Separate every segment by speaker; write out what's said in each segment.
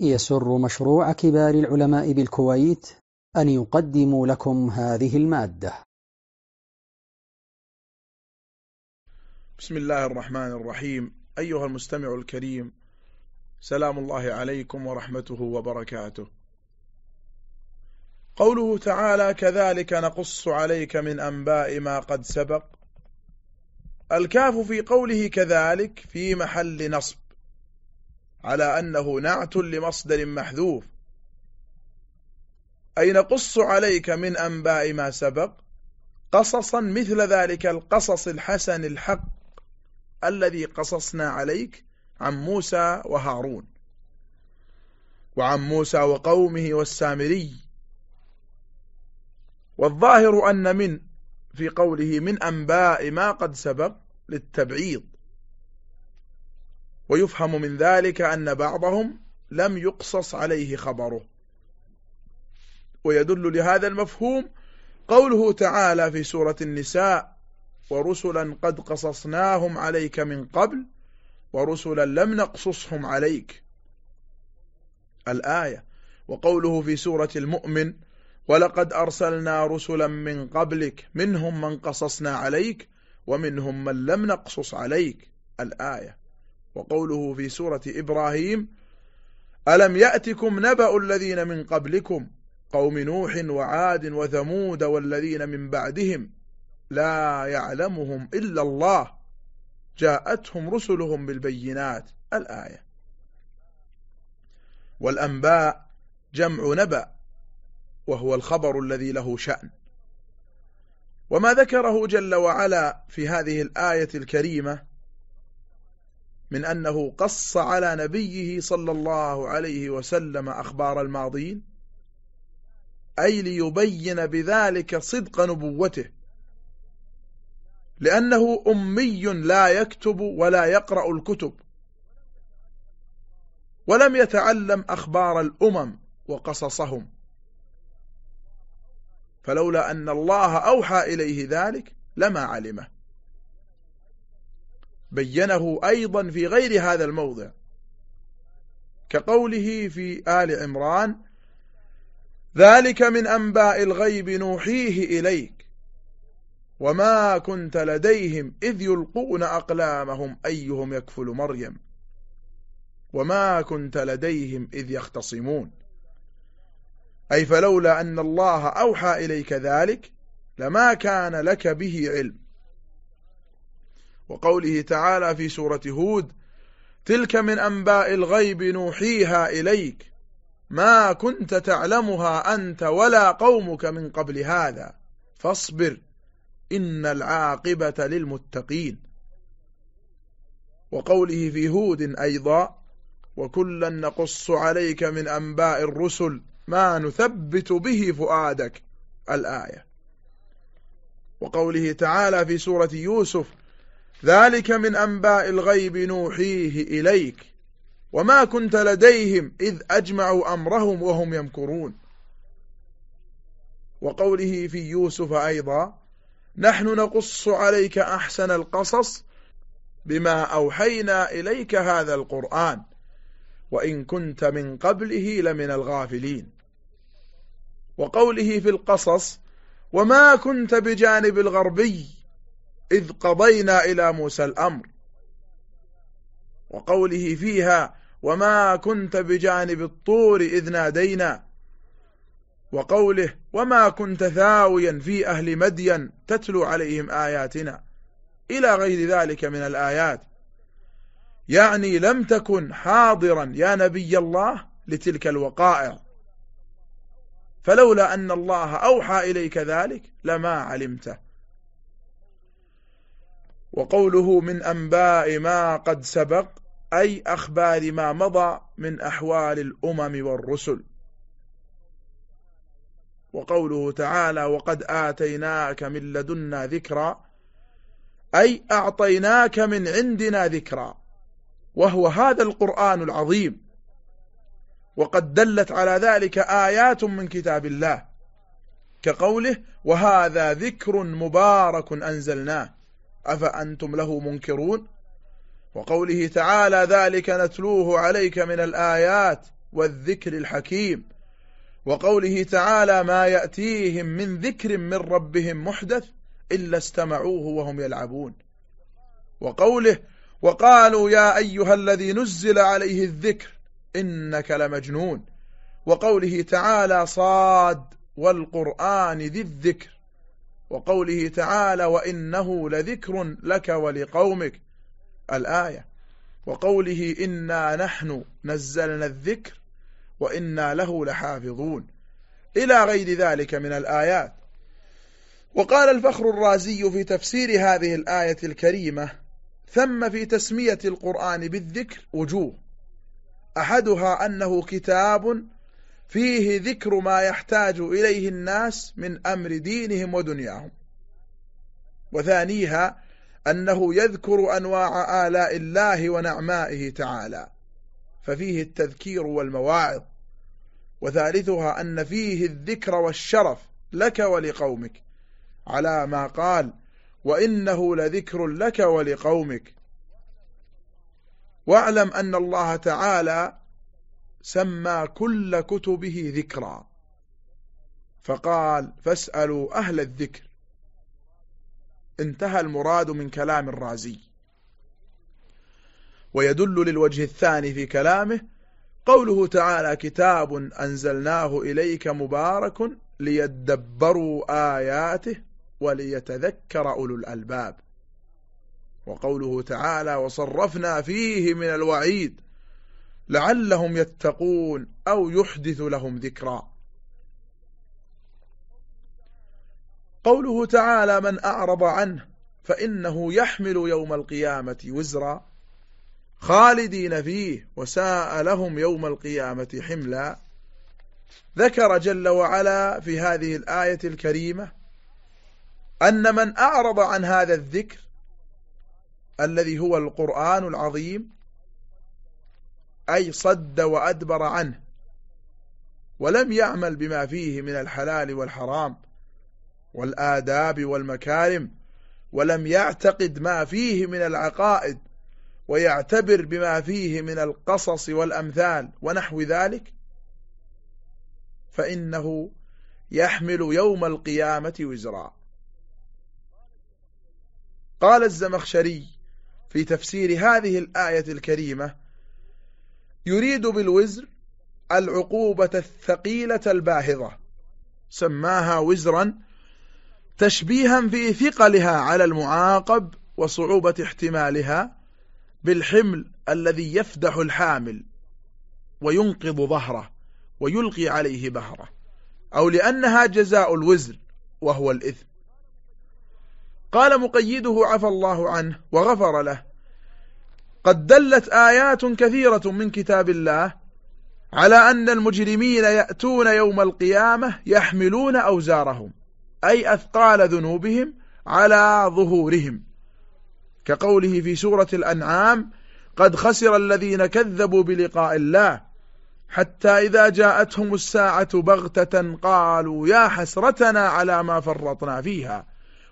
Speaker 1: يسر مشروع كبار العلماء بالكويت أن يقدم لكم هذه المادة بسم الله الرحمن الرحيم أيها المستمع الكريم سلام الله عليكم ورحمته وبركاته قوله تعالى كذلك نقص عليك من أنباء ما قد سبق الكاف في قوله كذلك في محل نصب على أنه نعت لمصدر محذوف أي نقص عليك من أنباء ما سبق قصصا مثل ذلك القصص الحسن الحق الذي قصصنا عليك عن موسى وهارون وعن موسى وقومه والسامري والظاهر أن من في قوله من أنباء ما قد سبق للتبعيض ويفهم من ذلك أن بعضهم لم يقصص عليه خبره ويدل لهذا المفهوم قوله تعالى في سورة النساء ورسلا قد قصصناهم عليك من قبل ورسلا لم نقصصهم عليك الآية وقوله في سورة المؤمن ولقد أرسلنا رسلا من قبلك منهم من قصصنا عليك ومنهم من لم نقصص عليك الآية وقوله في سورة إبراهيم ألم يأتكم نبأ الذين من قبلكم قوم نوح وعاد وثمود والذين من بعدهم لا يعلمهم إلا الله جاءتهم رسلهم بالبينات الآية والأنباء جمع نبأ وهو الخبر الذي له شأن وما ذكره جل وعلا في هذه الآية الكريمة من أنه قص على نبيه صلى الله عليه وسلم أخبار الماضين أي ليبين بذلك صدق نبوته لأنه أمي لا يكتب ولا يقرأ الكتب ولم يتعلم أخبار الأمم وقصصهم فلولا أن الله أوحى إليه ذلك لما علمه بينه أيضا في غير هذا الموضع كقوله في آل عمران ذلك من أنباء الغيب نوحيه إليك وما كنت لديهم إذ يلقون أقلامهم أيهم يكفل مريم وما كنت لديهم إذ يختصمون أي فلولا أن الله أوحى إليك ذلك لما كان لك به علم وقوله تعالى في سورة هود تلك من أنباء الغيب نوحيها إليك ما كنت تعلمها أنت ولا قومك من قبل هذا فاصبر إن العاقبة للمتقين وقوله في هود أيضا وكلا نقص عليك من أنباء الرسل ما نثبت به فؤادك الآية وقوله تعالى في سورة يوسف ذلك من أنباء الغيب نوحيه إليك وما كنت لديهم إذ أجمعوا أمرهم وهم يمكرون وقوله في يوسف أيضا نحن نقص عليك أحسن القصص بما أوحينا إليك هذا القرآن وإن كنت من قبله لمن الغافلين وقوله في القصص وما كنت بجانب الغربي إذ قضينا إلى موسى الأمر وقوله فيها وما كنت بجانب الطور إذ نادينا وقوله وما كنت ثاويا في أهل مدين تتلو عليهم آياتنا إلى غير ذلك من الآيات يعني لم تكن حاضرا يا نبي الله لتلك الوقائع فلولا أن الله أوحى إليك ذلك لما علمته وقوله من أنباء ما قد سبق أي أخبار ما مضى من أحوال الأمم والرسل وقوله تعالى وقد آتيناك من لدنا ذكرا أي أعطيناك من عندنا ذكرا وهو هذا القرآن العظيم وقد دلت على ذلك آيات من كتاب الله كقوله وهذا ذكر مبارك أنزلناه أفأنتم له منكرون وقوله تعالى ذلك نتلوه عليك من الآيات والذكر الحكيم وقوله تعالى ما يأتيهم من ذكر من ربهم محدث إلا استمعوه وهم يلعبون وقوله وقالوا يا أيها الذي نزل عليه الذكر إنك لمجنون وقوله تعالى صاد والقرآن ذي الذكر وقوله تعالى وإنه لذكر لك ولقومك الآية وقوله إنا نحن نزلنا الذكر وإنا له لحافظون إلى غير ذلك من الآيات وقال الفخر الرازي في تفسير هذه الآية الكريمة ثم في تسمية القرآن بالذكر وجوه أحدها أنه كتاب فيه ذكر ما يحتاج إليه الناس من أمر دينهم ودنياهم وثانيها أنه يذكر أنواع آلاء الله ونعمائه تعالى ففيه التذكير والمواعظ وثالثها أن فيه الذكر والشرف لك ولقومك على ما قال وإنه لذكر لك ولقومك واعلم أن الله تعالى سمى كل كتبه ذكرا فقال فاسألوا أهل الذكر انتهى المراد من كلام الرازي ويدل للوجه الثاني في كلامه قوله تعالى كتاب أنزلناه إليك مبارك ليدبروا آياته وليتذكر أولو الألباب وقوله تعالى وصرفنا فيه من الوعيد لعلهم يتقون أو يحدث لهم ذكرا قوله تعالى من أعرض عنه فإنه يحمل يوم القيامة وزرا خالدين فيه وساء لهم يوم القيامة حملا ذكر جل وعلا في هذه الآية الكريمة أن من أعرض عن هذا الذكر الذي هو القرآن العظيم أي صد وأدبر عنه ولم يعمل بما فيه من الحلال والحرام والآداب والمكارم ولم يعتقد ما فيه من العقائد ويعتبر بما فيه من القصص والأمثال ونحو ذلك فإنه يحمل يوم القيامة وزرا قال الزمخشري في تفسير هذه الآية الكريمة يريد بالوزر العقوبة الثقيلة الباهظة سماها وزرا تشبيها في ثقلها على المعاقب وصعوبة احتمالها بالحمل الذي يفدح الحامل وينقض ظهره ويلقي عليه بهره أو لأنها جزاء الوزر وهو الإثم قال مقيده عفى الله عنه وغفر له قد دلت آيات كثيرة من كتاب الله على أن المجرمين يأتون يوم القيامة يحملون أوزارهم أي أثقال ذنوبهم على ظهورهم كقوله في سورة الأنعام قد خسر الذين كذبوا بلقاء الله حتى إذا جاءتهم الساعة بغتة قالوا يا حسرتنا على ما فرطنا فيها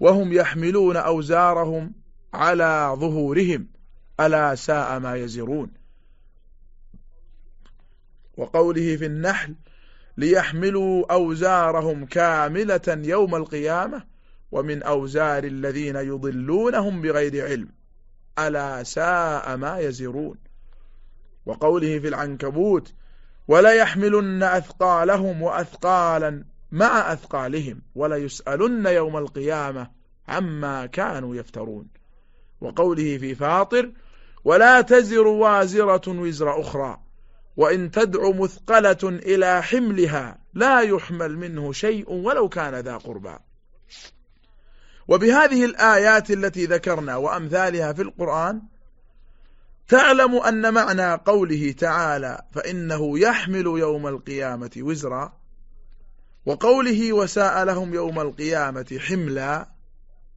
Speaker 1: وهم يحملون أوزارهم على ظهورهم ألا ساء ما يزرون وقوله في النحل ليحملوا أوزارهم كاملة يوم القيامة ومن أوزار الذين يضلونهم بغير علم ألا ساء ما يزرون وقوله في العنكبوت ولا يحملن أثقالهم وأثقالا مع أثقالهم ولا يسألن يوم القيامة عما كانوا يفترون وقوله في فاطر ولا تزر وازرة وزر أخرى وإن تدع مثقلة إلى حملها لا يحمل منه شيء ولو كان ذا قربى وبهذه الآيات التي ذكرنا وأمثالها في القرآن تعلم أن معنى قوله تعالى فإنه يحمل يوم القيامة وزرا وقوله وساء لهم يوم القيامة حملا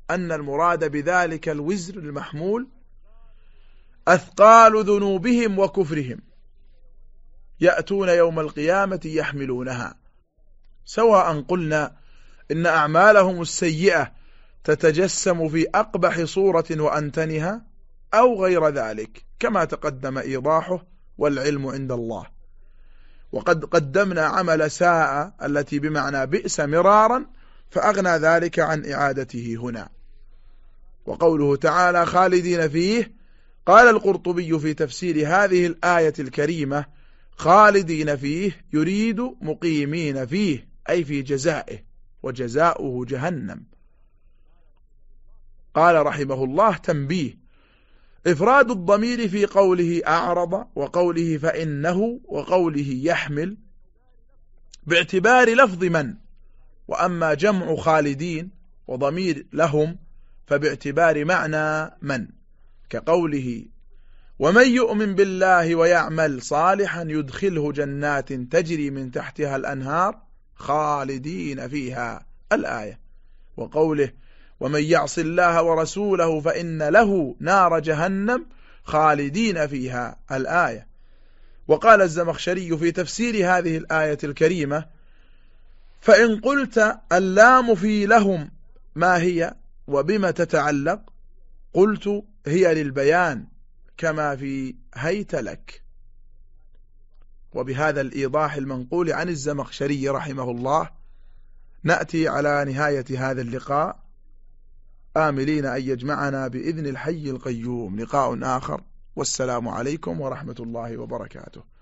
Speaker 1: أن المراد بذلك الوزر المحمول أثقال ذنوبهم وكفرهم يأتون يوم القيامة يحملونها سواء قلنا إن أعمالهم السيئة تتجسم في أقبح صورة وأنتنها أو غير ذلك كما تقدم إيضاحه والعلم عند الله وقد قدمنا عمل ساء التي بمعنى بئس مرارا فأغنى ذلك عن إعادته هنا وقوله تعالى خالدين فيه قال القرطبي في تفسير هذه الآية الكريمة خالدين فيه يريد مقيمين فيه أي في جزائه وجزاؤه جهنم قال رحمه الله تنبيه إفراد الضمير في قوله أعرض وقوله فإنه وقوله يحمل باعتبار لفظ من وأما جمع خالدين وضمير لهم فباعتبار معنى من كقوله ومن يؤمن بالله ويعمل صالحا يدخله جنات تجري من تحتها الأنهار خالدين فيها الآية وقوله ومن يعص الله ورسوله فإن له نار جهنم خالدين فيها الآية وقال الزمخشري في تفسير هذه الآية الكريمة فإن قلت اللام في لهم ما هي وبما تتعلق قلت هي للبيان كما في لك وبهذا الإيضاح المنقول عن الزمخشري رحمه الله نأتي على نهاية هذا اللقاء آملين أن يجمعنا بإذن الحي القيوم لقاء آخر والسلام عليكم ورحمة الله وبركاته